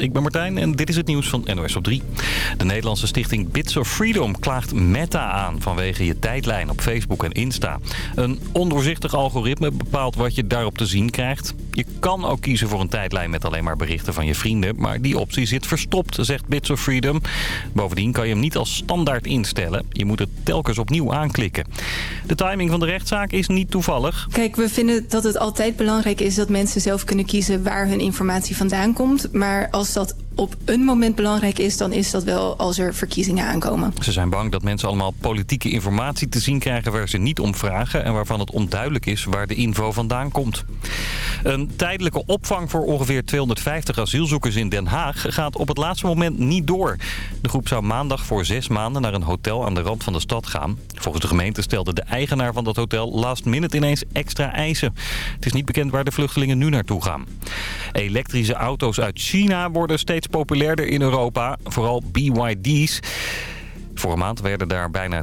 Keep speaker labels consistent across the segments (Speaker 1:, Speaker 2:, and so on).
Speaker 1: ik ben Martijn en dit is het nieuws van NOS op 3. De Nederlandse stichting Bits of Freedom klaagt Meta aan vanwege je tijdlijn op Facebook en Insta. Een ondoorzichtig algoritme bepaalt wat je daarop te zien krijgt. Je kan ook kiezen voor een tijdlijn met alleen maar berichten van je vrienden, maar die optie zit verstopt, zegt Bits of Freedom. Bovendien kan je hem niet als standaard instellen. Je moet het telkens opnieuw aanklikken. De timing van de rechtszaak is niet toevallig.
Speaker 2: Kijk, we vinden dat het altijd belangrijk is dat mensen zelf kunnen kiezen waar hun informatie vandaan komt. Maar als dat op een moment belangrijk is, dan is dat wel als er verkiezingen aankomen.
Speaker 1: Ze zijn bang dat mensen allemaal politieke informatie te zien krijgen waar ze niet om vragen en waarvan het onduidelijk is waar de info vandaan komt. Een tijdelijke opvang voor ongeveer 250 asielzoekers in Den Haag gaat op het laatste moment niet door. De groep zou maandag voor zes maanden naar een hotel aan de rand van de stad gaan. Volgens de gemeente stelde de eigenaar van dat hotel last minute ineens extra eisen. Het is niet bekend waar de vluchtelingen nu naartoe gaan. Elektrische auto's uit China worden steeds populairder in Europa. Vooral BYD's. Voor een maand werden daar bijna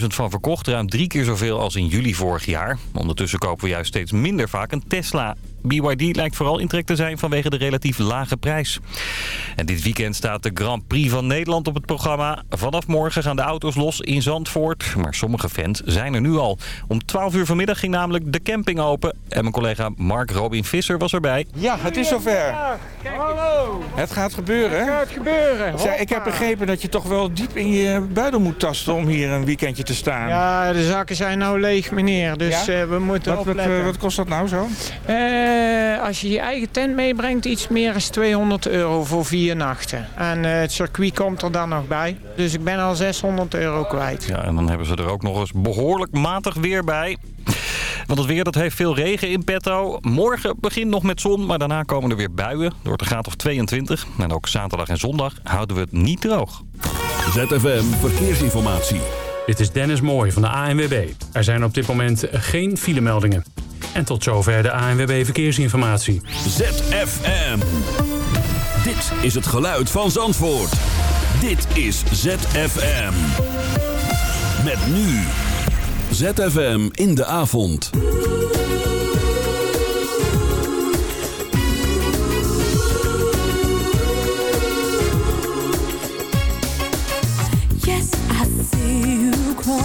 Speaker 1: 10.000 van verkocht. Ruim drie keer zoveel als in juli vorig jaar. Ondertussen kopen we juist steeds minder vaak een Tesla. BYD lijkt vooral in trek te zijn vanwege de relatief lage prijs. En dit weekend staat de Grand Prix van Nederland op het programma. Vanaf morgen gaan de auto's los in Zandvoort. Maar sommige fans zijn er nu al. Om 12 uur vanmiddag ging namelijk de camping open. En mijn collega Mark Robin Visser was erbij.
Speaker 3: Ja, het is zover.
Speaker 4: Hallo.
Speaker 3: Het gaat gebeuren,
Speaker 4: Het gaat gebeuren.
Speaker 3: Zeg, ik heb begrepen dat je toch wel diep in je buidel moet tasten om hier een weekendje te staan.
Speaker 4: Ja, de zakken zijn nou leeg, meneer. Dus
Speaker 3: Ja?
Speaker 4: eh, we moeten
Speaker 3: Wat, wat,
Speaker 4: opletten.
Speaker 3: eh, wat kost dat nou zo?
Speaker 4: Eh, als je je eigen tent meebrengt, iets meer dan 200 euro voor vier nachten. En eh, het circuit komt er dan nog bij. Dus ik ben al 600 euro kwijt.
Speaker 1: Ja, en dan hebben ze er ook nog eens behoorlijk matig weer bij. Want het weer dat heeft veel regen in petto. Morgen begint nog met zon, maar daarna komen er weer buien. Door een graad of 22. En ook zaterdag en zondag houden we het niet droog.
Speaker 5: ZFM Verkeersinformatie.
Speaker 6: Dit is Dennis Mooij van de ANWB. Er zijn op dit moment geen filemeldingen. En tot zover de ANWB Verkeersinformatie.
Speaker 5: ZFM. Dit is het geluid van Zandvoort. Dit is ZFM. Met nu. ZFM in de avond.
Speaker 7: Yeah,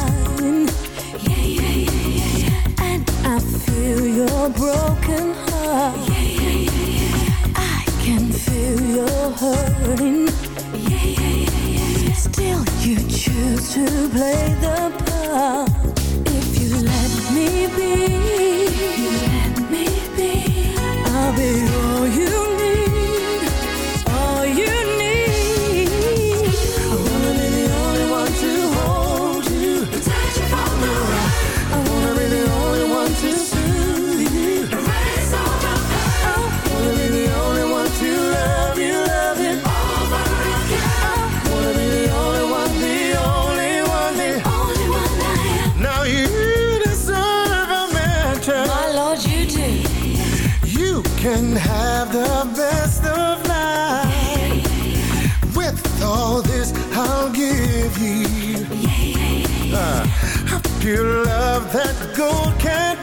Speaker 7: yeah, yeah, yeah, yeah. And I feel your broken heart. Yeah, yeah, yeah, yeah. I can feel your hurting. Yeah, yeah, yeah, yeah, yeah. Still, you choose to play the part. If you let me be,
Speaker 3: pure love that gold can't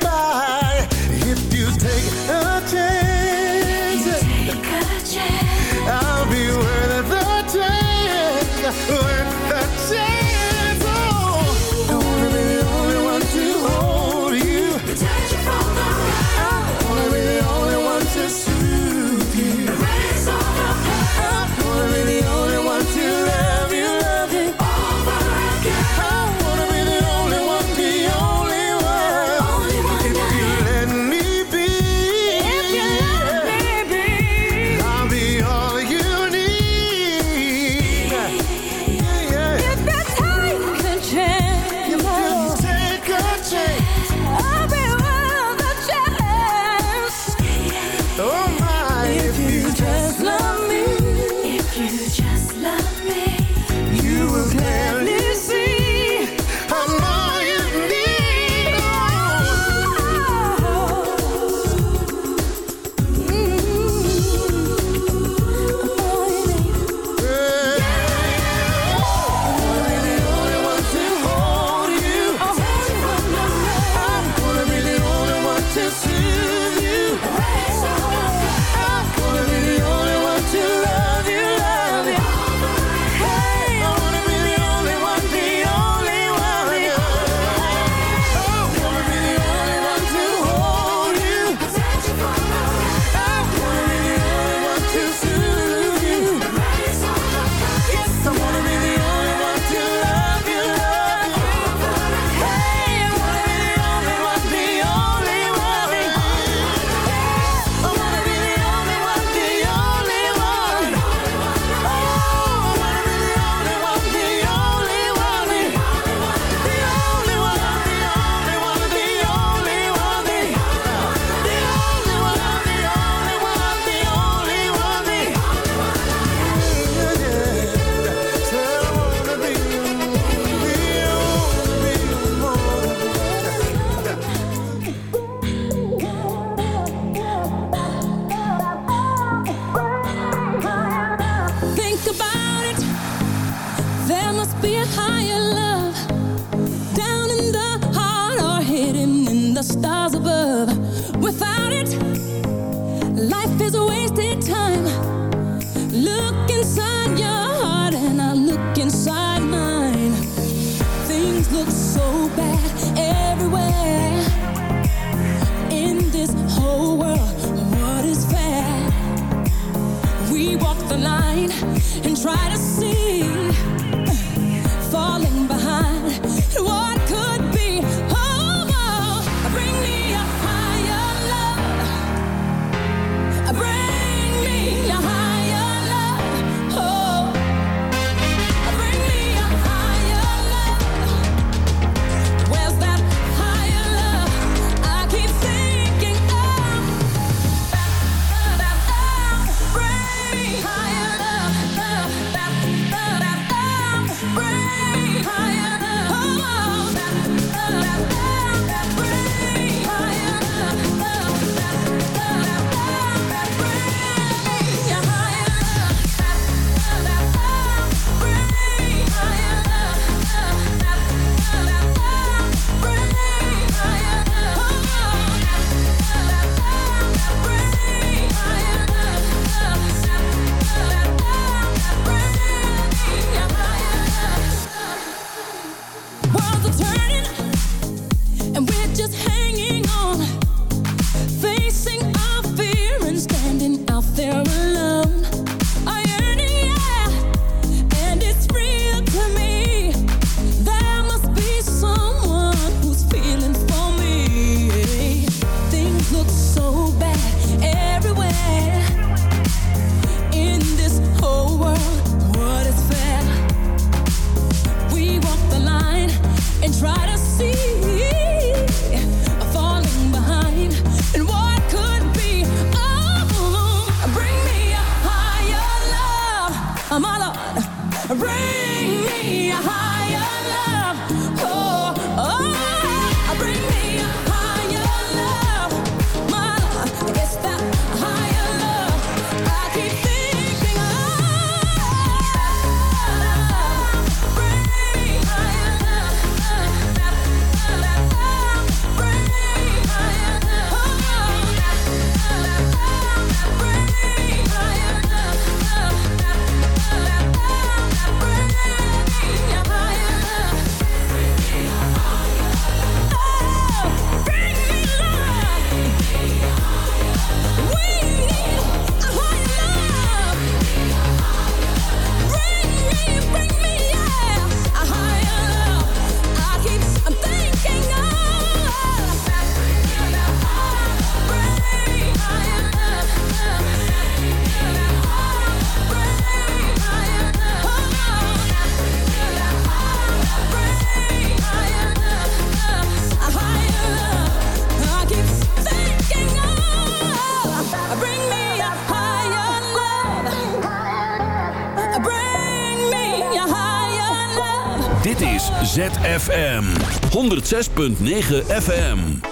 Speaker 5: ZFM 106.9 FM.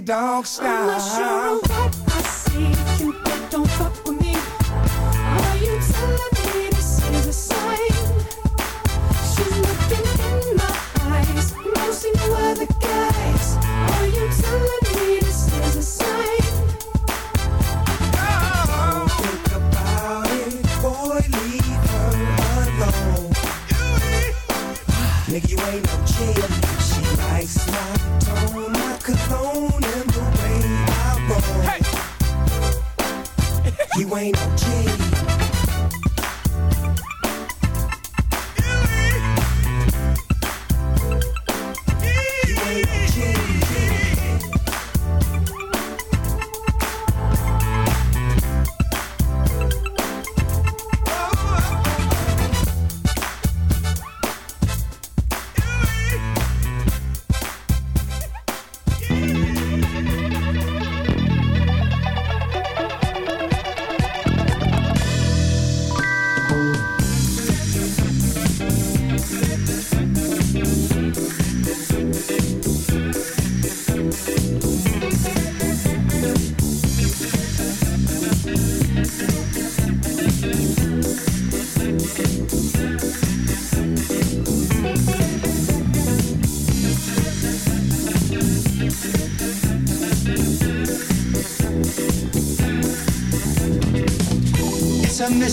Speaker 8: dog style.
Speaker 7: I'm not sure what I see, but don't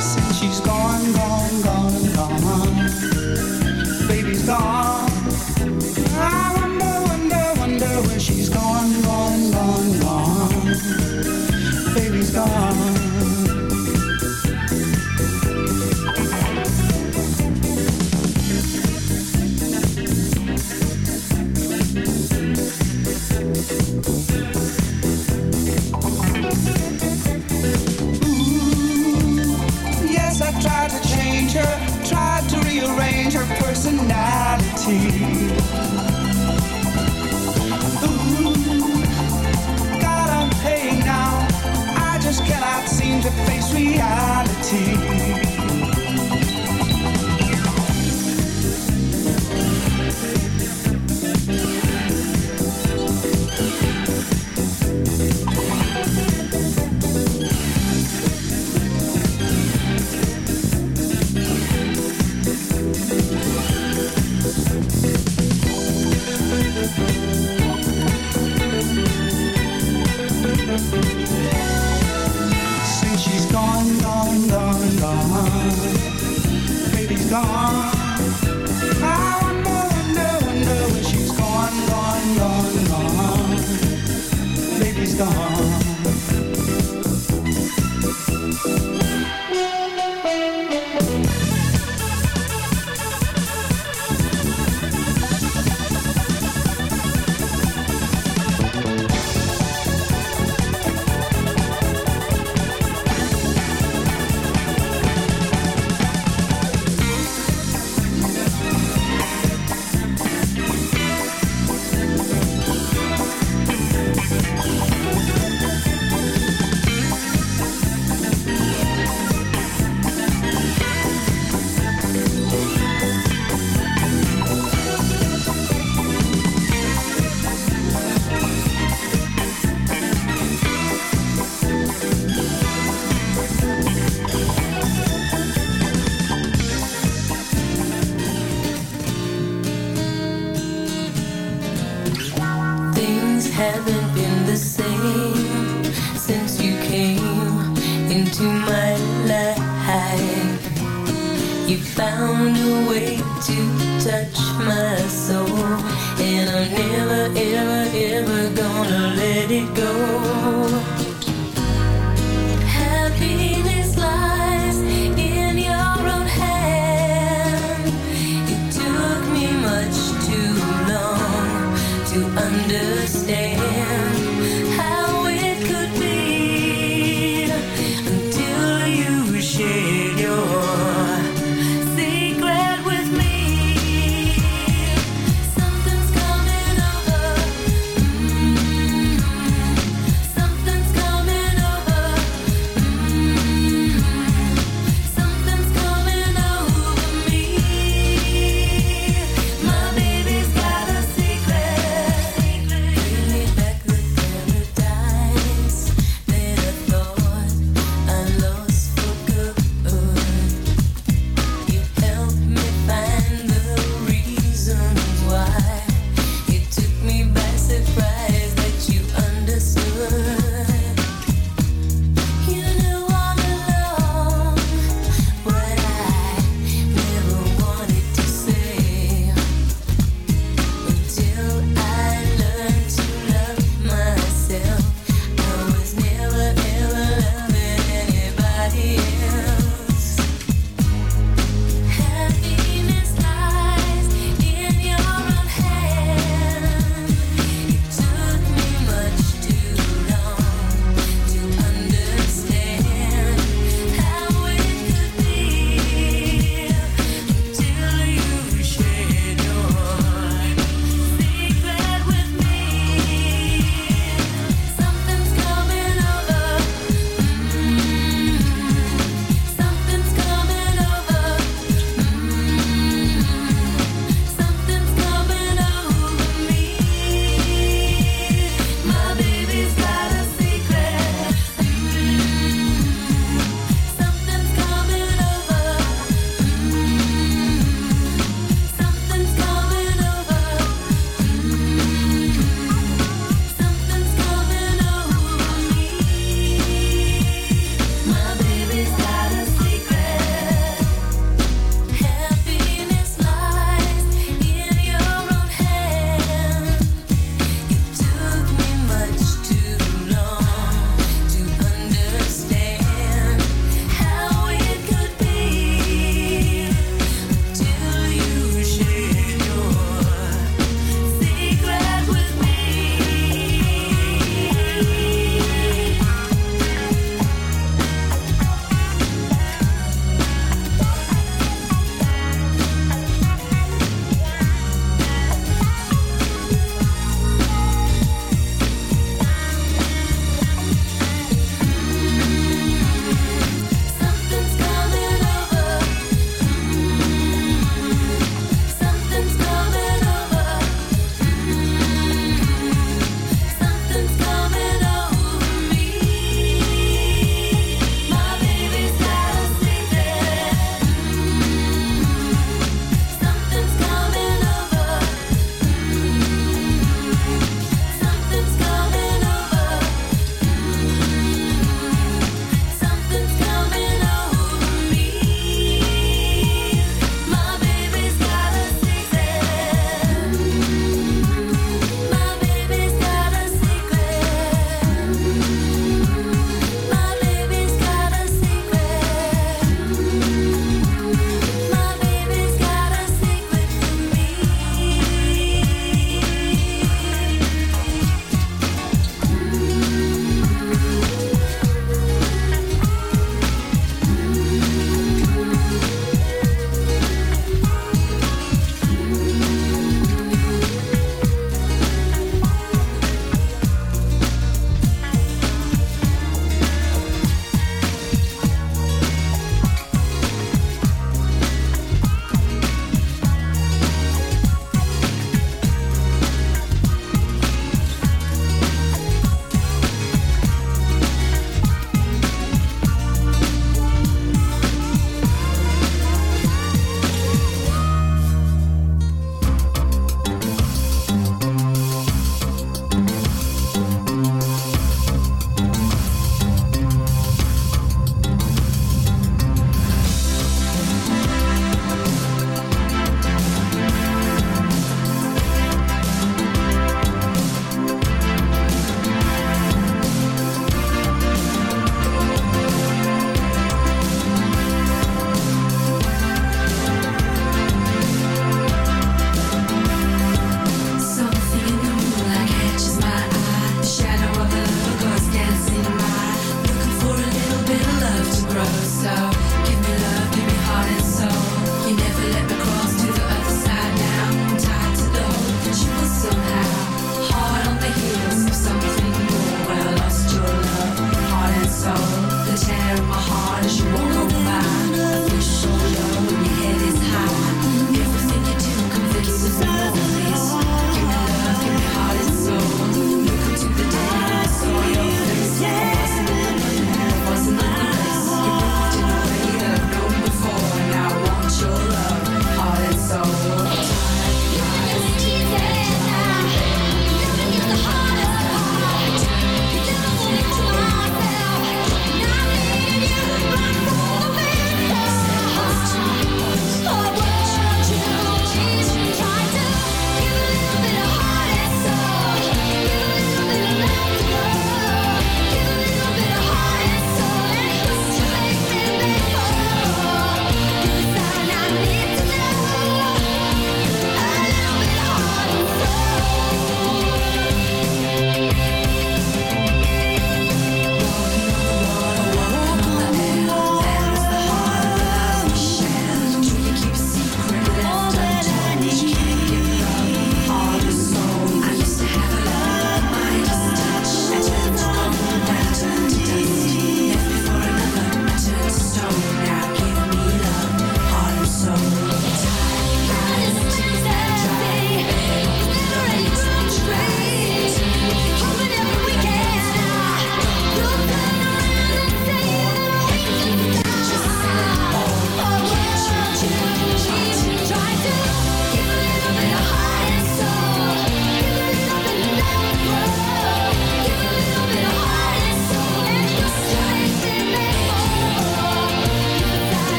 Speaker 9: since she's gone, gone, gone, gone.
Speaker 10: Touch my soul, and I'm never, ever, ever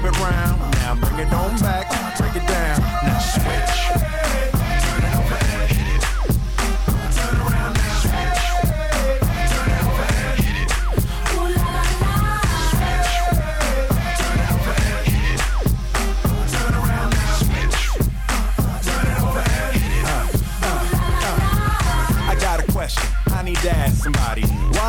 Speaker 11: flip it round. Now bring it on back, break it down. Now switch. I got a question. I need to ask somebody.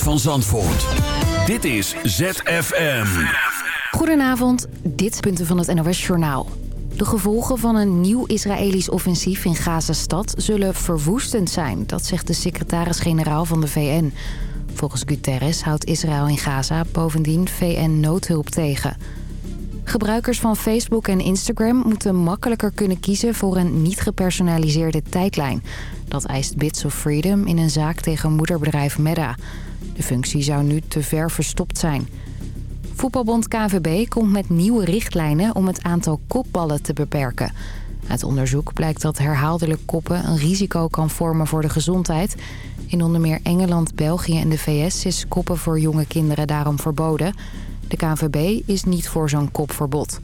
Speaker 5: van Zandvoort. Dit is ZFM.
Speaker 12: Goedenavond, dit punten van het NOS-journaal. De gevolgen van een nieuw Israëlisch offensief in Gaza-stad zullen verwoestend zijn. Dat zegt de secretaris-generaal van de VN. Volgens Guterres houdt Israël in Gaza bovendien VN-noodhulp tegen. Gebruikers van Facebook en Instagram moeten makkelijker kunnen kiezen voor een niet gepersonaliseerde tijdlijn. Dat eist Bits of Freedom in een zaak tegen moederbedrijf Meta. De functie zou nu te ver verstopt zijn. Voetbalbond KVB komt met nieuwe richtlijnen om het aantal kopballen te beperken. Uit onderzoek blijkt dat herhaaldelijk koppen een risico kan vormen voor de gezondheid. In onder meer Engeland, België en de VS is koppen voor jonge kinderen daarom verboden. De KNVB is niet voor zo'n kopverbod.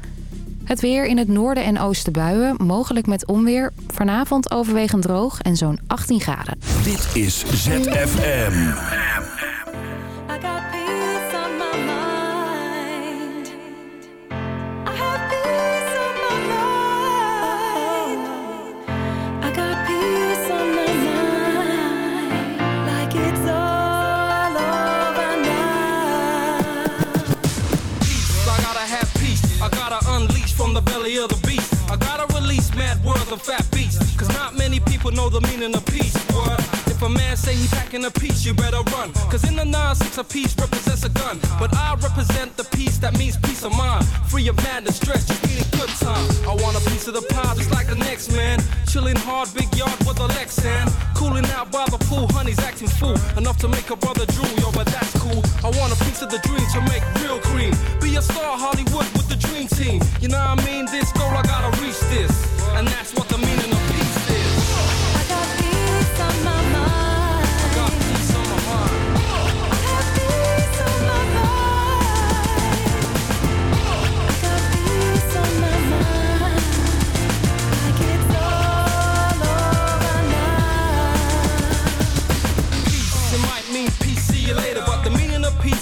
Speaker 12: Het weer in het noorden en oosten buien, mogelijk met onweer. Vanavond overwegend droog en zo'n 18 graden.
Speaker 5: Dit is ZFM.
Speaker 13: Of the beast. I gotta release mad words of fat beats. Cause not many people know the meaning of peace. A man say he packing a piece, you better run. Cause in the nonsense, a piece represents a gun. But I represent the peace that means peace of mind. Free of madness, stress, just eating good time. I want a piece of the pie just like the next man. Chilling hard, big yard with a Lexan. Cooling out by the pool, honey's acting fool. Enough to make a brother drool, yo, but that's cool. I want a piece of the dream, to make real cream. Be a star Hollywood with the dream team. You know what I mean? This goal, I gotta reach this. And that's what the meaning of peace is. I got peace on my mind.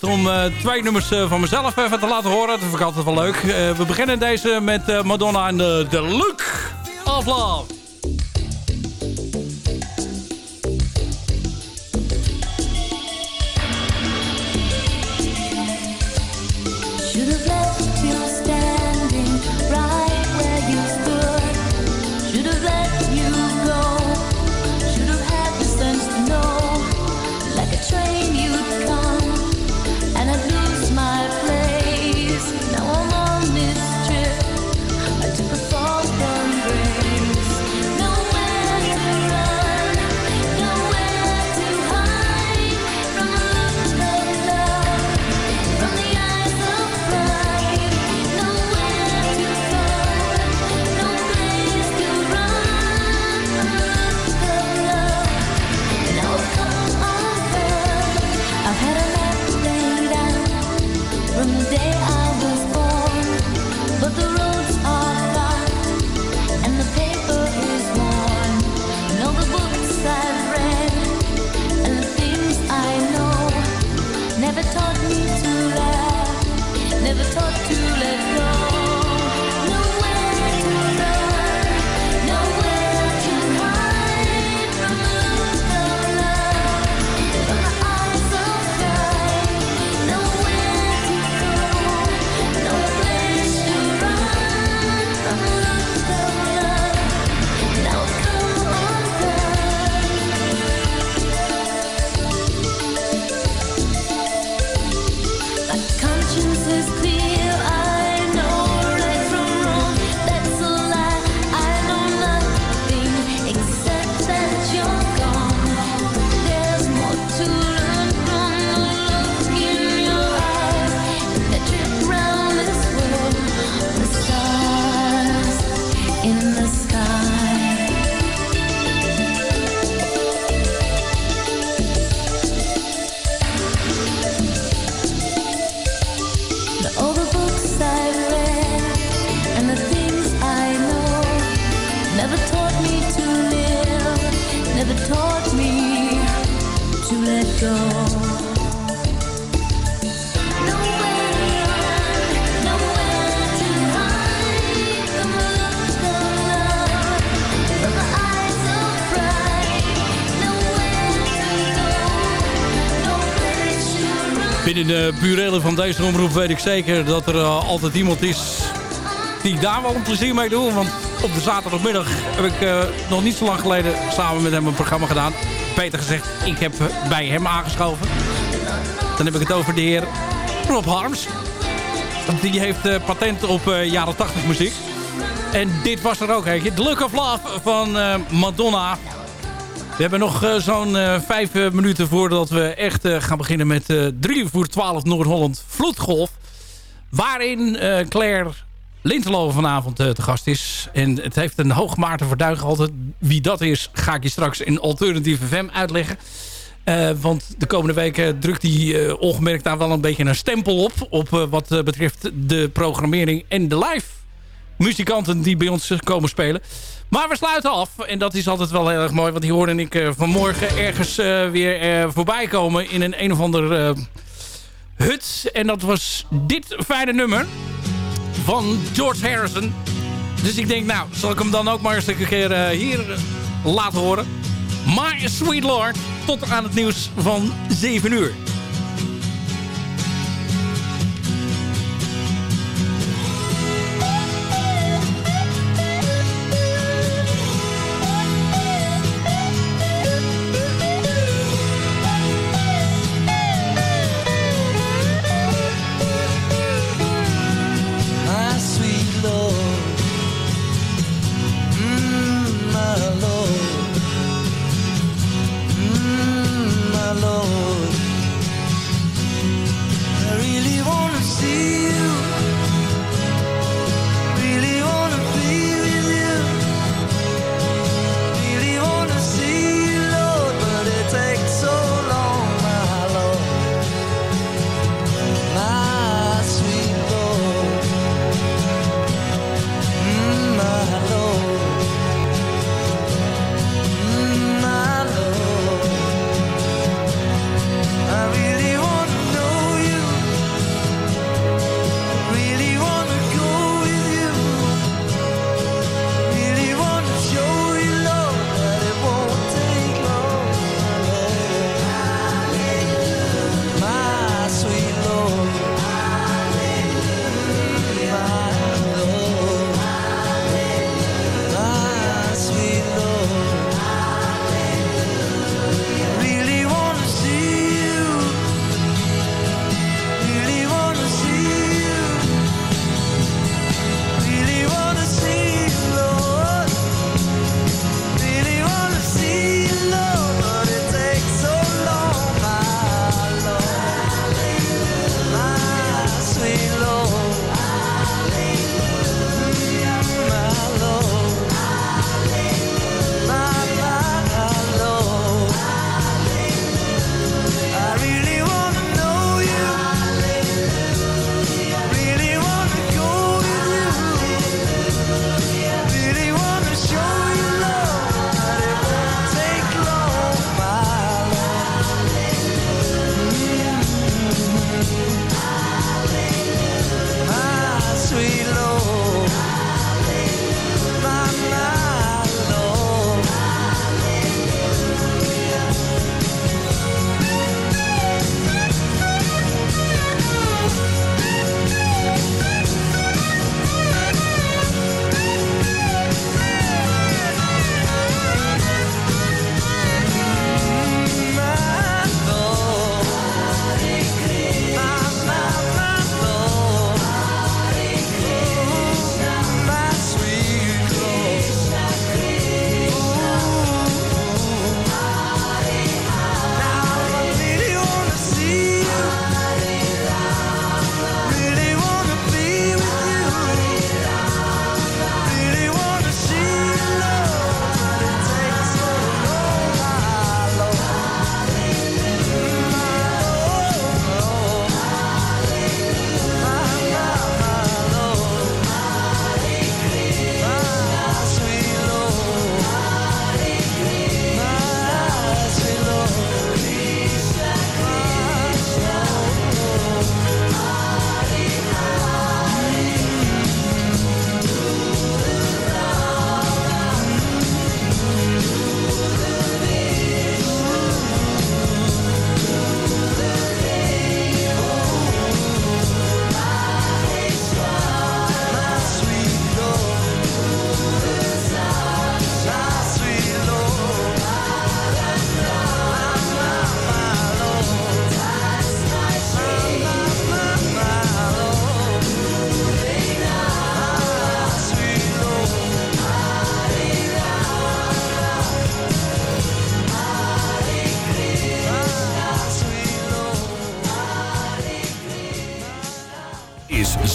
Speaker 10: om eh, twee nummers eh, van mezelf even te laten horen. Dat vind ik altijd wel leuk. Eh, we beginnen deze met Madonna en de Luke of Love.
Speaker 14: Burelen van deze omroep weet ik zeker dat er eh, altijd iemand is die daar wel een plezier mee doe. Want op de zaterdagmiddag heb ik eh, nog niet zo lang geleden samen met hem een programma gedaan. Peter gezegd, ik heb bij hem aangeschoven. Dan heb ik het over de heer Rob Harms. Die heeft eh, patent op jaren 80 muziek. En dit was er ook eentje. The Look of Love van Madonna. We hebben nog eh, zo'n eh, vijf eh, minuten voordat we echt gaan beginnen met eh 3 voor 12 Noord-Holland Vloedgolf. Waarin Claire Lintelo vanavond te gast is. En het heeft een hoog Maarten Verduigen altijd. Wie dat is, ga ik je straks in Alternatieve FM uitleggen. Want de komende weken drukt hij eh, ongemerkt daar wel een beetje een stempel op. Op wat betreft de programmering en de live muzikanten die bij ons komen spelen. Maar we sluiten af. En dat is altijd wel heel erg mooi. Want die hoorde ik eh, vanmorgen ergens eh, weer eh, voorbij komen. In een een of ander hut. En dat was dit fijne nummer. Van George Harrison. Dus ik denk, nou, zal ik hem dan ook maar eens een keer hier laten horen. My Sweet Lord. Tot aan het nieuws van 7 uur.